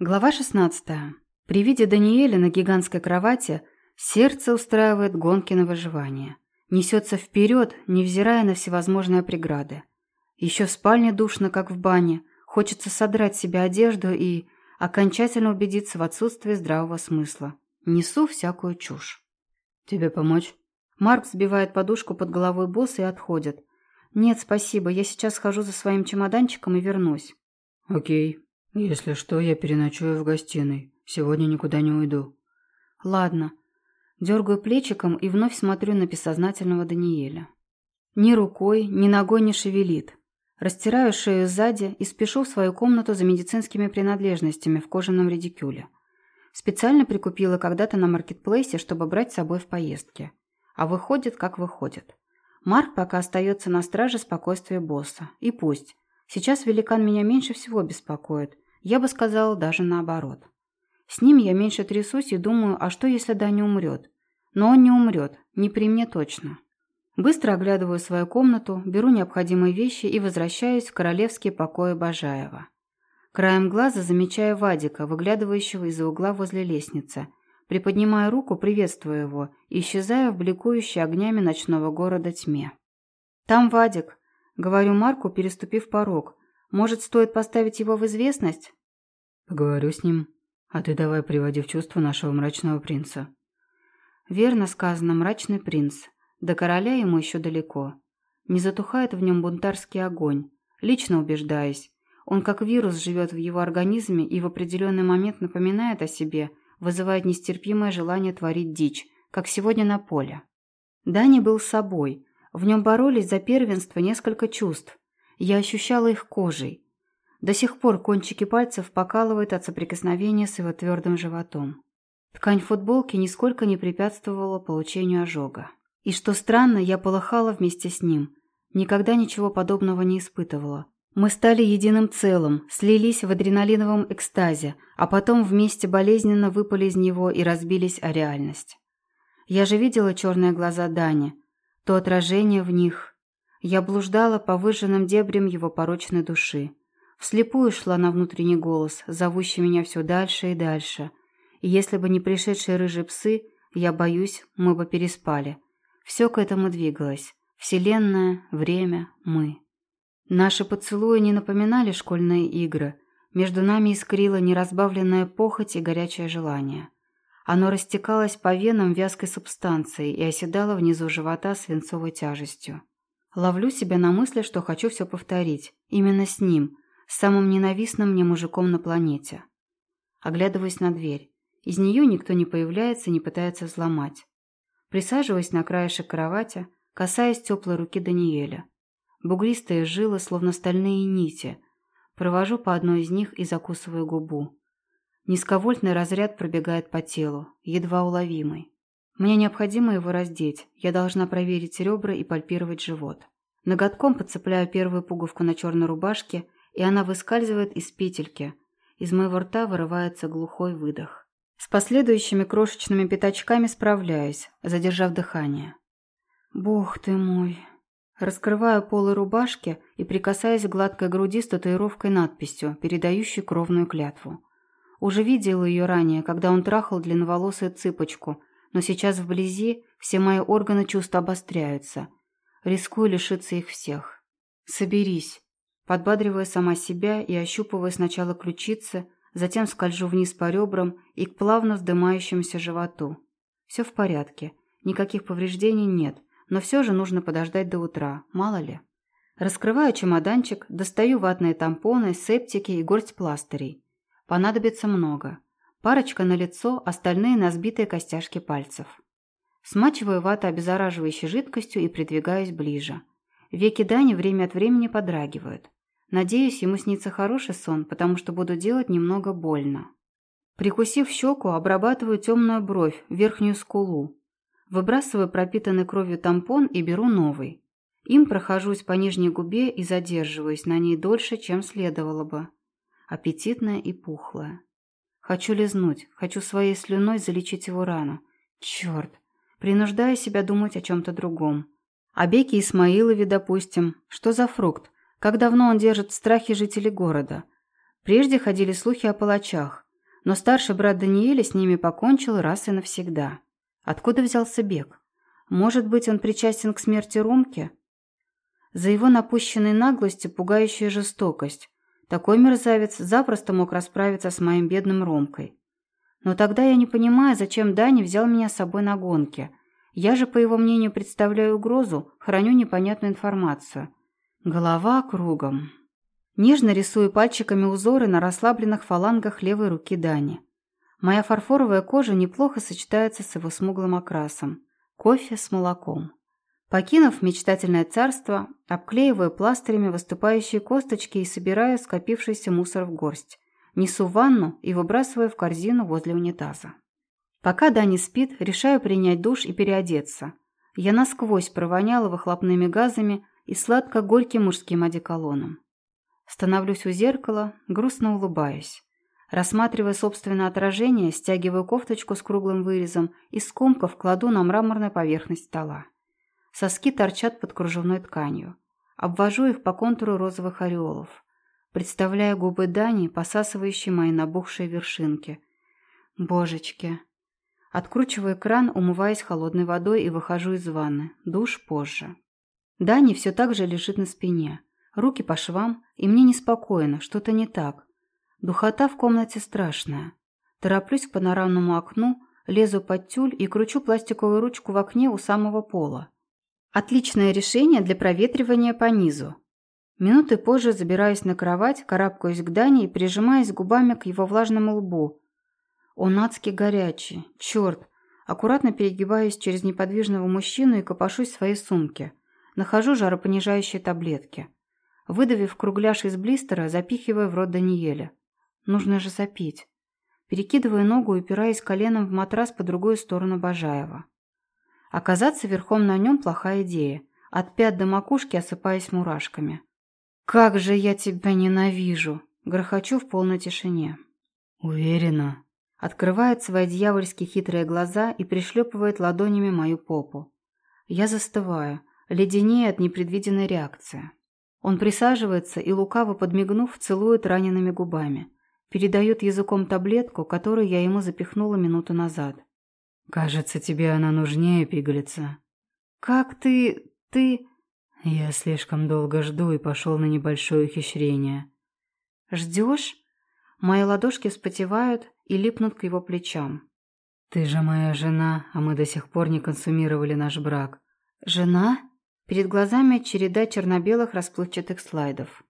Глава 16. При виде Даниэля на гигантской кровати сердце устраивает гонки на выживание. Несется вперед, невзирая на всевозможные преграды. Еще в спальне душно, как в бане. Хочется содрать себе одежду и окончательно убедиться в отсутствии здравого смысла. Несу всякую чушь. «Тебе помочь?» Марк сбивает подушку под головой босса и отходит. «Нет, спасибо, я сейчас схожу за своим чемоданчиком и вернусь». «Окей», «Если что, я переночую в гостиной. Сегодня никуда не уйду». «Ладно». Дергаю плечиком и вновь смотрю на бессознательного Даниэля. Ни рукой, ни ногой не шевелит. Растираю шею сзади и спешу в свою комнату за медицинскими принадлежностями в кожаном редикюле. Специально прикупила когда-то на маркетплейсе, чтобы брать с собой в поездке. А выходит, как выходит. Марк пока остается на страже спокойствия босса. И пусть. Сейчас великан меня меньше всего беспокоит. Я бы сказала даже наоборот. С ним я меньше трясусь и думаю, а что если Даня умрет? Но он не умрет, не при мне точно. Быстро оглядываю свою комнату, беру необходимые вещи и возвращаюсь в королевские покои Бажаева. Краем глаза замечаю Вадика, выглядывающего из-за угла возле лестницы. Приподнимаю руку, приветствую его, и исчезаю в бликующей огнями ночного города тьме. «Там Вадик», — говорю Марку, переступив порог. «Может, стоит поставить его в известность?» Поговорю с ним. А ты давай приводи в чувство нашего мрачного принца. Верно сказано, мрачный принц. До короля ему еще далеко. Не затухает в нем бунтарский огонь. Лично убеждаюсь. Он как вирус живет в его организме и в определенный момент напоминает о себе, вызывает нестерпимое желание творить дичь, как сегодня на поле. Дани был собой. В нем боролись за первенство несколько чувств. Я ощущала их кожей. До сих пор кончики пальцев покалывают от соприкосновения с его твердым животом. Ткань футболки нисколько не препятствовала получению ожога. И что странно, я полыхала вместе с ним. Никогда ничего подобного не испытывала. Мы стали единым целым, слились в адреналиновом экстазе, а потом вместе болезненно выпали из него и разбились о реальность. Я же видела черные глаза Дани, то отражение в них. Я блуждала по выжженным дебрям его порочной души. Вслепую шла на внутренний голос, зовущий меня все дальше и дальше. И если бы не пришедшие рыжие псы, я боюсь, мы бы переспали. Все к этому двигалось. Вселенная, время, мы. Наши поцелуи не напоминали школьные игры. Между нами искрила неразбавленная похоть и горячее желание. Оно растекалось по венам вязкой субстанцией и оседало внизу живота свинцовой тяжестью. Ловлю себя на мысли, что хочу все повторить. Именно с ним – самым ненавистным мне мужиком на планете. Оглядываюсь на дверь. Из нее никто не появляется не пытается взломать. Присаживаюсь на краешек кровати, касаясь теплой руки Даниэля. Бугристые жилы, словно стальные нити. Провожу по одной из них и закусываю губу. Низковольтный разряд пробегает по телу, едва уловимый. Мне необходимо его раздеть. Я должна проверить ребра и пальпировать живот. Ноготком подцепляю первую пуговку на черной рубашке и она выскальзывает из петельки. Из моего рта вырывается глухой выдох. С последующими крошечными пятачками справляюсь, задержав дыхание. «Бог ты мой!» Раскрываю полы рубашки и прикасаюсь к гладкой груди с татуировкой-надписью, передающей кровную клятву. Уже видела ее ранее, когда он трахал длинноволосую цыпочку, но сейчас вблизи все мои органы чувств обостряются. Рискую лишиться их всех. «Соберись!» Подбадривая сама себя и ощупывая сначала ключицы, затем скольжу вниз по ребрам и к плавно вздымающемуся животу. Все в порядке, никаких повреждений нет, но все же нужно подождать до утра, мало ли. Раскрываю чемоданчик, достаю ватные тампоны, септики и горсть пластырей. Понадобится много. Парочка на лицо, остальные на сбитые костяшки пальцев. Смачиваю вату обеззараживающей жидкостью и придвигаюсь ближе. Веки Дани время от времени подрагивают. Надеюсь, ему снится хороший сон, потому что буду делать немного больно. Прикусив щеку, обрабатываю темную бровь, верхнюю скулу. Выбрасываю пропитанный кровью тампон и беру новый. Им прохожусь по нижней губе и задерживаюсь на ней дольше, чем следовало бы. Аппетитная и пухлая. Хочу лизнуть, хочу своей слюной залечить его рану. Черт! Принуждаю себя думать о чем-то другом. О Беке Исмаилове, допустим. Что за фрукт? Как давно он держит в страхе жителей города? Прежде ходили слухи о палачах. Но старший брат Даниэля с ними покончил раз и навсегда. Откуда взялся бег? Может быть, он причастен к смерти Ромки? За его напущенной наглостью пугающая жестокость. Такой мерзавец запросто мог расправиться с моим бедным Ромкой. Но тогда я не понимаю, зачем Дани взял меня с собой на гонке. Я же, по его мнению, представляю угрозу, храню непонятную информацию. Голова кругом. Нежно рисую пальчиками узоры на расслабленных фалангах левой руки Дани. Моя фарфоровая кожа неплохо сочетается с его смуглым окрасом. Кофе с молоком. Покинув мечтательное царство, обклеиваю пластырями выступающие косточки и собираю скопившийся мусор в горсть. Несу ванну и выбрасываю в корзину возле унитаза. Пока Дани спит, решаю принять душ и переодеться. Я насквозь провоняла выхлопными газами и сладко-горьким мужским одеколоном. Становлюсь у зеркала, грустно улыбаюсь. Рассматривая собственное отражение, стягиваю кофточку с круглым вырезом и скомков кладу на мраморную поверхность стола. Соски торчат под кружевной тканью. Обвожу их по контуру розовых ореолов. Представляю губы Дани, посасывающие мои набухшие вершинки. Божечки. Откручиваю кран, умываясь холодной водой и выхожу из ванны. Душ позже. Дани все так же лежит на спине. Руки по швам, и мне неспокойно, что-то не так. Духота в комнате страшная. Тороплюсь к панорамному окну, лезу под тюль и кручу пластиковую ручку в окне у самого пола. Отличное решение для проветривания по низу. Минуты позже забираюсь на кровать, карабкаюсь к Дане и прижимаюсь губами к его влажному лбу. Он адски горячий. Черт. Аккуратно перегибаюсь через неподвижного мужчину и копошусь в своей сумке. Нахожу жаропонижающие таблетки. Выдавив кругляш из блистера, запихиваю в рот Даниэля. Нужно же запить. Перекидываю ногу и упираясь коленом в матрас по другую сторону Бажаева. Оказаться верхом на нем плохая идея. От пят до макушки осыпаясь мурашками. «Как же я тебя ненавижу!» Грохочу в полной тишине. «Уверена». Открывает свои дьявольски хитрые глаза и пришлепывает ладонями мою попу. Я застываю, леденее от непредвиденной реакции. Он присаживается и, лукаво подмигнув, целует ранеными губами. Передает языком таблетку, которую я ему запихнула минуту назад. «Кажется, тебе она нужнее, пигалица». «Как ты... ты...» Я слишком долго жду и пошел на небольшое ухищрение. «Ждешь?» Мои ладошки вспотевают и липнут к его плечам. «Ты же моя жена, а мы до сих пор не консумировали наш брак». «Жена?» Перед глазами череда черно-белых расплывчатых слайдов.